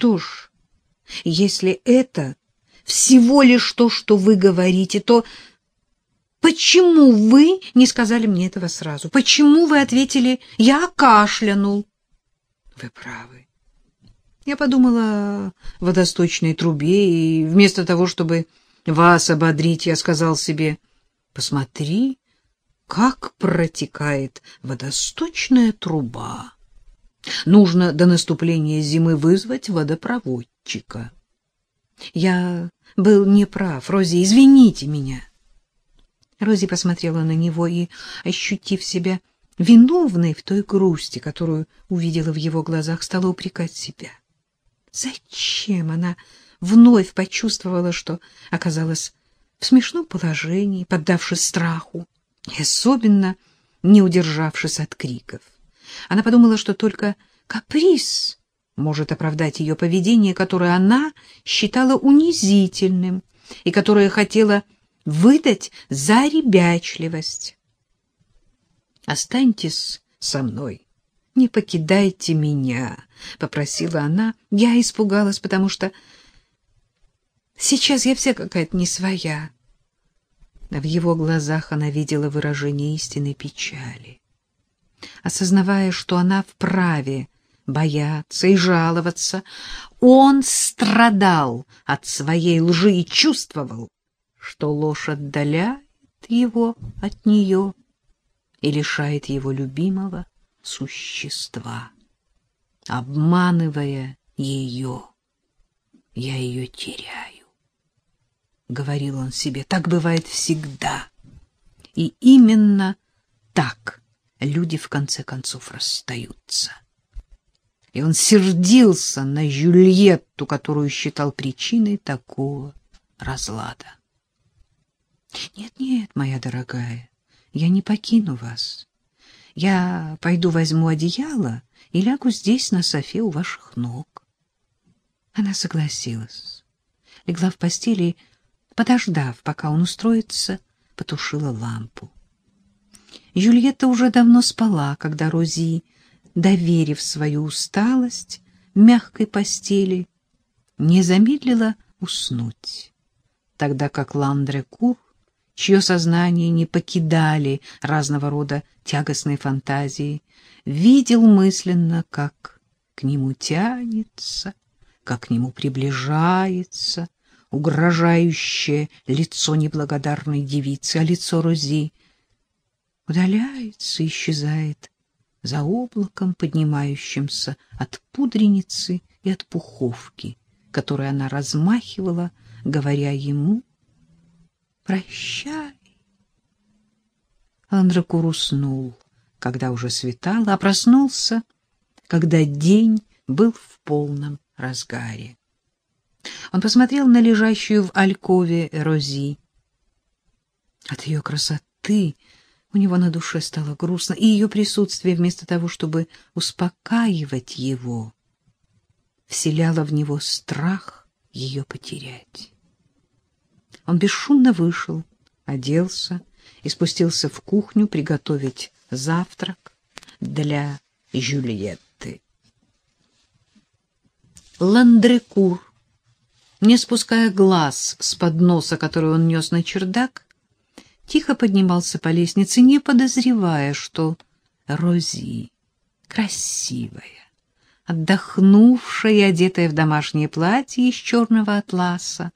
Что ж, если это всего лишь то, что вы говорите, то почему вы не сказали мне этого сразу? Почему вы ответили «я кашлянул»? Вы правы. Я подумала о водосточной трубе, и вместо того, чтобы вас ободрить, я сказал себе «посмотри, как протекает водосточная труба». Нужно до наступления зимы вызвать водопроводчика. Я был неправ, Рози, извините меня. Рози посмотрела на него и, ощутив себя виновной в той грусти, которую увидела в его глазах, стала упрекать себя. Зачем она вновь почувствовала, что оказалась в смешном положении, поддавшись страху, и особенно не удержавшись от криков? Она подумала, что только каприз может оправдать ее поведение, которое она считала унизительным и которое хотела выдать за ребячливость. «Останьтесь со мной, не покидайте меня», — попросила она. Я испугалась, потому что сейчас я вся какая-то не своя. В его глазах она видела выражение истинной печали. Осознавая, что она вправе бояться и жаловаться, он страдал от своей лжи и чувствовал, что ложь отдаляет его от нее и лишает его любимого существа. Обманывая ее, я ее теряю. Говорил он себе, так бывает всегда. И именно люди в конце концов расстаются. И он сердился на Жюльетту, которую считал причиной такого разлада. Нет, нет, моя дорогая, я не покину вас. Я пойду возьму одеяло и лягу здесь на софе у ваших ног. Она согласилась. Легла в постели подождав, пока он устроится, потушила лампу. Юльетта уже давно спала, когда Рози, доверив свою усталость мягкой постели, не замедлила уснуть, тогда как Ландре Кур, чье сознание не покидали разного рода тягостные фантазии, видел мысленно, как к нему тянется, как к нему приближается угрожающее лицо неблагодарной девицы, а лицо Рози удаляется, исчезает за облаком, поднимающимся от пудреницы и от пуховки, которой она размахивала, говоря ему «Прощай». Андрекур уснул, когда уже светало, а проснулся, когда день был в полном разгаре. Он посмотрел на лежащую в алькове Рози. От ее красоты у него на душе стало грустно, и ее присутствие, вместо того, чтобы успокаивать его, вселяло в него страх ее потерять. Он бесшумно вышел, оделся и спустился в кухню приготовить завтрак для Жюльетты. Ландрекур, не спуская глаз с подноса, который он нес на чердак, тихо поднимался по лестнице, не подозревая, что Рози, красивая, отдохнувшая и одетая в домашнее платье из черного атласа,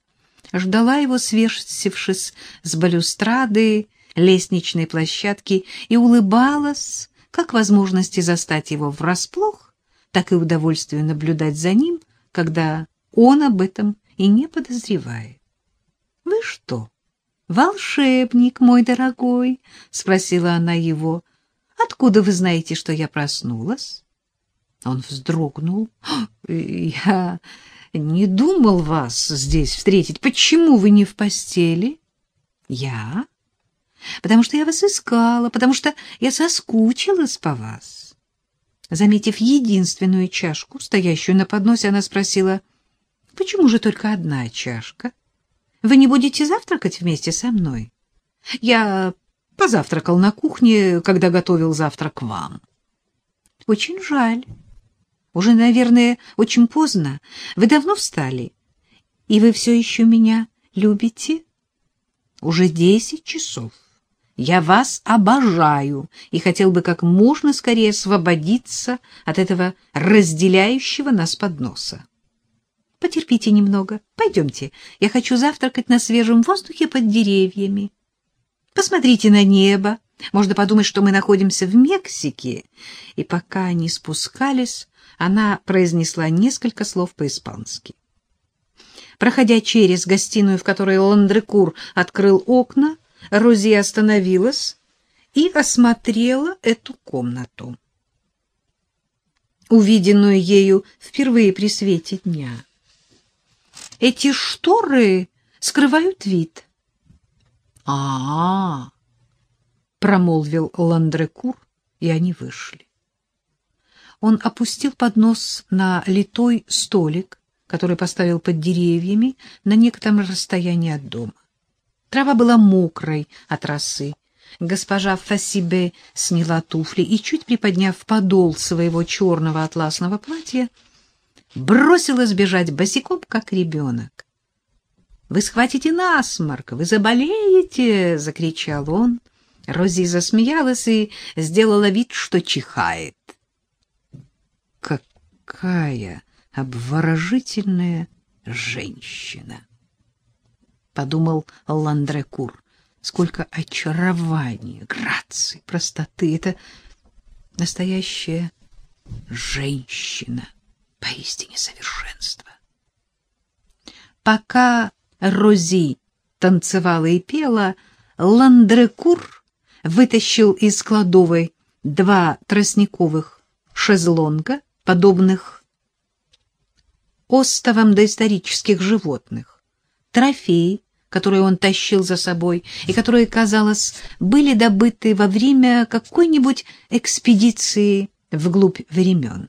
ждала его, свешившись с балюстрады лестничной площадки, и улыбалась, как возможности застать его врасплох, так и удовольствие наблюдать за ним, когда он об этом и не подозревает. — Вы что? Волшебник мой дорогой, — спросила она его, — откуда вы знаете, что я проснулась? Он вздрогнул. — Я не думал вас здесь встретить. Почему вы не в постели? — Я? Потому что я вас искала, потому что я соскучилась по вас. Заметив единственную чашку, стоящую на подносе, она спросила, — Почему же только одна чашка? — вы не будете завтракать вместе со мной? Я позавтракал на кухне, когда готовил завтрак вам. Очень жаль. Уже, наверное, очень поздно. Вы давно встали? И вы все еще меня любите? Уже десять часов. Я вас обожаю и хотел бы как можно скорее освободиться от этого разделяющего нас подноса. Потерпите немного. Пойдемте. Я хочу завтракать на свежем воздухе под деревьями. Посмотрите на небо. Можно подумать, что мы находимся в Мексике. И пока они спускались, она произнесла несколько слов по-испански. Проходя через гостиную, в которой Ландрекур открыл окна, Рози остановилась и осмотрела эту комнату, увиденную ею впервые при свете дня. Эти шторы скрывают вид. А — -а, -а промолвил Ландрекур, и они вышли. Он опустил поднос на литой столик, который поставил под деревьями на некотором расстоянии от дома. Трава была мокрой от росы. Госпожа Фасибе сняла туфли и, чуть приподняв подол своего черного атласного платья, бросилась бежать босиком, как ребенок. — Вы схватите насморк, вы заболеете! — закричал он. Рози засмеялась и сделала вид, что чихает. — Какая обворожительная женщина! — подумал Ландрекур. Сколько очарования, грации, простоты! Это настоящая женщина, поистине совершенство. Пока Рози танцевала и пела, Ландрекур вытащил из кладовой два тростниковых шезлонга, подобных остовам доисторических животных, трофеи, которые он тащил за собой и которые, казалось, были добыты во время какой-нибудь экспедиции вглубь времен.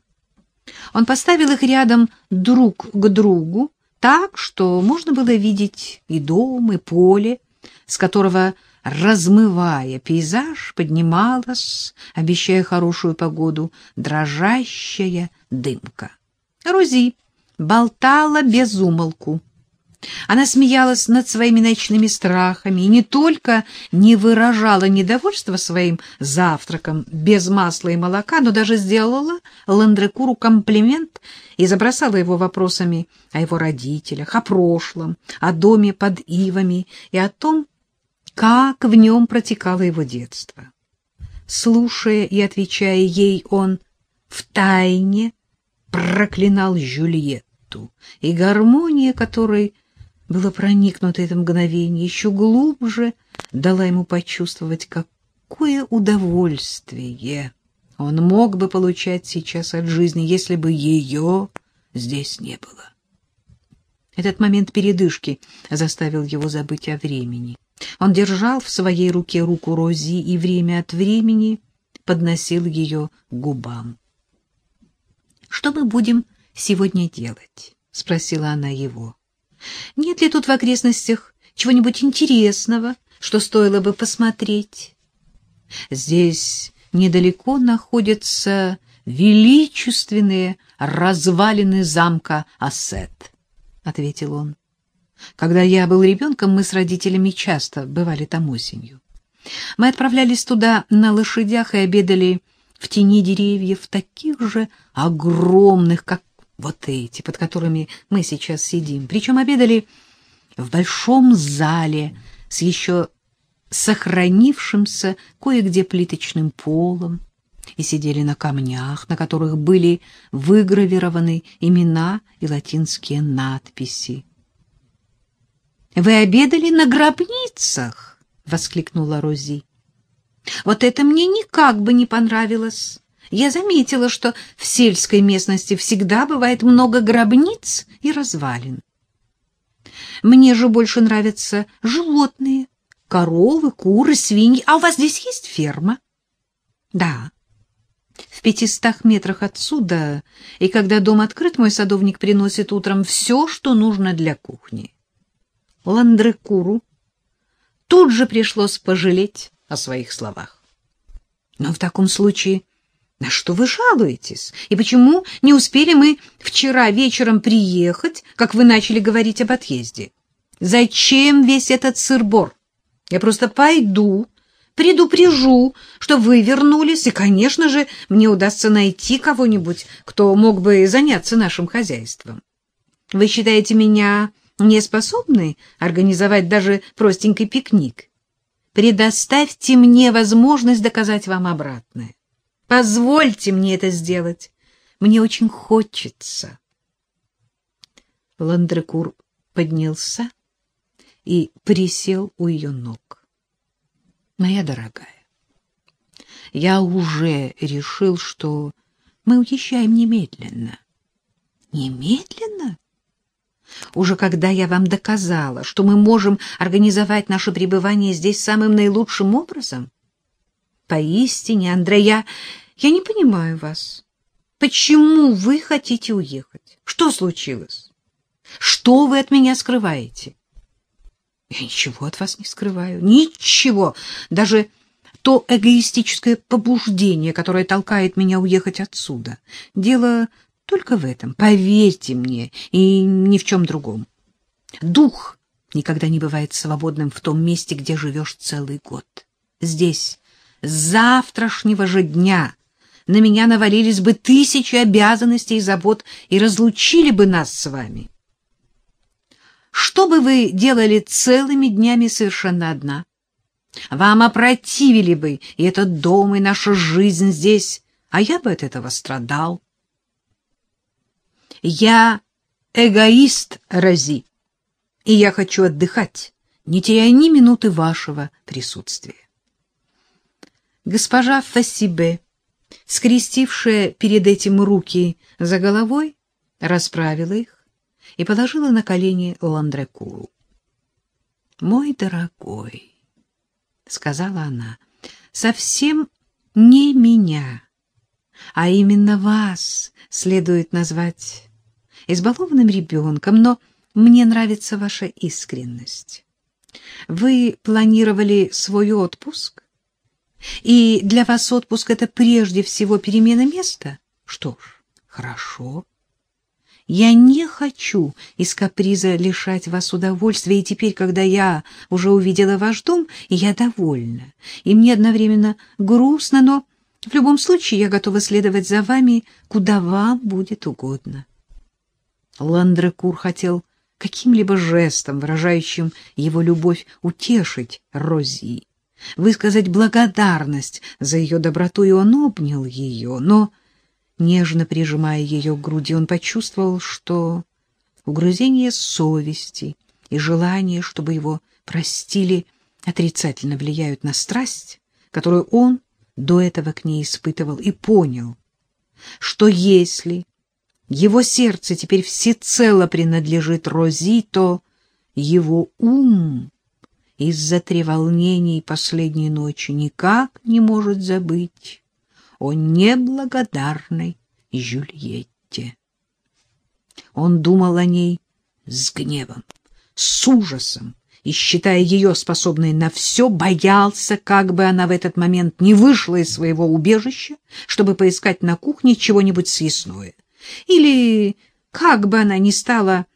Он поставил их рядом друг к другу, так, что можно было видеть и дом, и поле, с которого, размывая пейзаж, поднималась, обещая хорошую погоду, дрожащая дымка. Рози болтала без умолку. Она смеялась над своими ночными страхами и не только не выражала недовольства своим завтраком без масла и молока, но даже сделала Ландрекуру комплимент и забросала его вопросами о его родителях, о прошлом, о доме под ивами и о том, как в нем протекало его детство. Слушая и отвечая ей, он втайне проклинал Жюльетту, и гармония которой было проникнуто это мгновение, еще глубже дала ему почувствовать, какое удовольствие он мог бы получать сейчас от жизни, если бы ее здесь не было. Этот момент передышки заставил его забыть о времени. Он держал в своей руке руку Рози и время от времени подносил ее к губам. — Что мы будем сегодня делать? — спросила она его. — Нет ли тут в окрестностях чего-нибудь интересного, что стоило бы посмотреть? Здесь недалеко находятся величественные развалины замка Ассет, — ответил он. Когда я был ребенком, мы с родителями часто бывали там осенью. Мы отправлялись туда на лошадях и обедали в тени деревьев, таких же огромных, как вот эти, под которыми мы сейчас сидим. Причем обедали в большом зале с еще сохранившимся кое-где плиточным полом и сидели на камнях, на которых были выгравированы имена и латинские надписи. Вы обедали на гробницах, воскликнула Рози. Вот это мне никак бы не понравилось. Я заметила, что в сельской местности всегда бывает много гробниц и развалин. Мне же больше нравятся животные: коровы, куры, свиньи. А у вас здесь есть ферма? Да. В пятистах метрах отсюда, и когда дом открыт, мой садовник приносит утром все, что нужно для кухни. Ландрекуру тут же пришлось пожалеть о своих словах. Но в таком случае На что вы жалуетесь? И почему не успели мы вчера вечером приехать, как вы начали говорить об отъезде? Зачем весь этот сырбор? Я просто пойду, предупрежу, что вы вернулись, и, конечно же, мне удастся найти кого-нибудь, кто мог бы заняться нашим хозяйством. Вы считаете меня неспособной организовать даже простенький пикник? Предоставьте мне возможность доказать вам обратное. Позвольте мне это сделать. Мне очень хочется. Ландрекур поднялся и присел у ее ног. Моя дорогая, я уже решил, что мы уезжаем немедленно. Немедленно? Уже когда я вам доказала, что мы можем организовать наше пребывание здесь самым наилучшим образом? Поистине, Андрея, я не понимаю вас. Почему вы хотите уехать? Что случилось? Что вы от меня скрываете? Я ничего от вас не скрываю. Ничего. Даже то эгоистическое побуждение, которое толкает меня уехать отсюда. Дело только в этом. Поверьте мне, и ни в чем другом. Дух никогда не бывает свободным в том месте, где живешь целый год. Здесь с завтрашнего же дня на меня навалились бы тысячи обязанностей и забот и разлучили бы нас с вами. Что бы вы делали целыми днями совершенно одна? Вам опротивили бы и этот дом, и наша жизнь здесь, а я бы от этого страдал. Я эгоист, Рози, и я хочу отдыхать, не теряя ни минуты вашего присутствия. Госпожа Фассибе, скрестившая перед этим руки за головой, расправила их и положила на колени Ландрекуру. «Мой дорогой», — сказала она, — «совсем не меня, а именно вас следует назвать избалованным ребенком, но мне нравится ваша искренность. Вы планировали свой отпуск, и для вас отпуск — это прежде всего перемена места? Что ж, хорошо. Я не хочу из каприза лишать вас удовольствия, и теперь, когда я уже увидела ваш дом, я довольна, и мне одновременно грустно, но в любом случае я готова следовать за вами, куда вам будет угодно. Ландрекур хотел каким-либо жестом, выражающим его любовь, утешить Рози высказать благодарность за ее доброту, и он обнял ее, но, нежно прижимая ее к груди, он почувствовал, что угрызение совести и желание, чтобы его простили, отрицательно влияют на страсть, которую он до этого к ней испытывал, и понял, что если его сердце теперь всецело принадлежит Рози, то его ум из-за треволнений последней ночи никак не может забыть о неблагодарной Жюльетте. Он думал о ней с гневом, с ужасом, и, считая ее способной на все, боялся, как бы она в этот момент не вышла из своего убежища, чтобы поискать на кухне чего-нибудь съестное. Или как бы она ни стала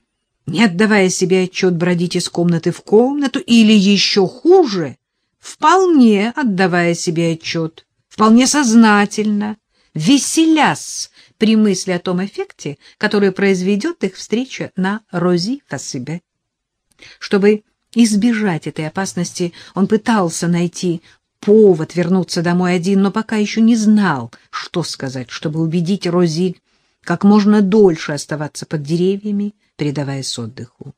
не отдавая себе отчет бродить из комнаты в комнату, или еще хуже, вполне отдавая себе отчет, вполне сознательно, веселясь при мысли о том эффекте, который произведет их встреча на Рози Фасибе. Чтобы избежать этой опасности, он пытался найти повод вернуться домой один, но пока еще не знал, что сказать, чтобы убедить Рози как можно дольше оставаться под деревьями, предаваясь отдыху.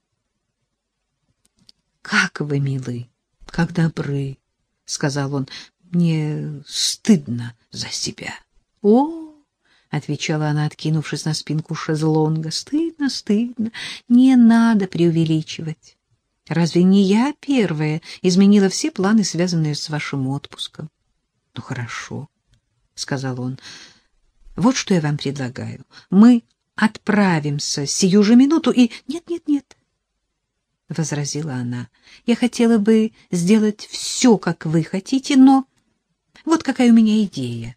— Как вы милы, как добры, — сказал он, — мне стыдно за себя. — О, — отвечала она, откинувшись на спинку шезлонга, — стыдно, стыдно, не надо преувеличивать. Разве не я первая изменила все планы, связанные с вашим отпуском? — Ну, хорошо, — сказал он, — вот что я вам предлагаю. Мы отправимся сию же минуту и... Нет, нет, нет, — возразила она, — я хотела бы сделать все, как вы хотите, но вот какая у меня идея.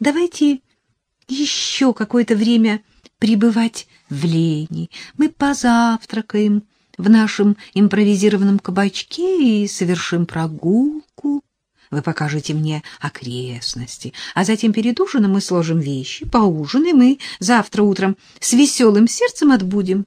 Давайте еще какое-то время пребывать в лени. Мы позавтракаем в нашем импровизированном кабачке и совершим прогулку. Вы покажете мне окрестности, а затем перед ужином мы сложим вещи, поужинаем и завтра утром с веселым сердцем отбудем.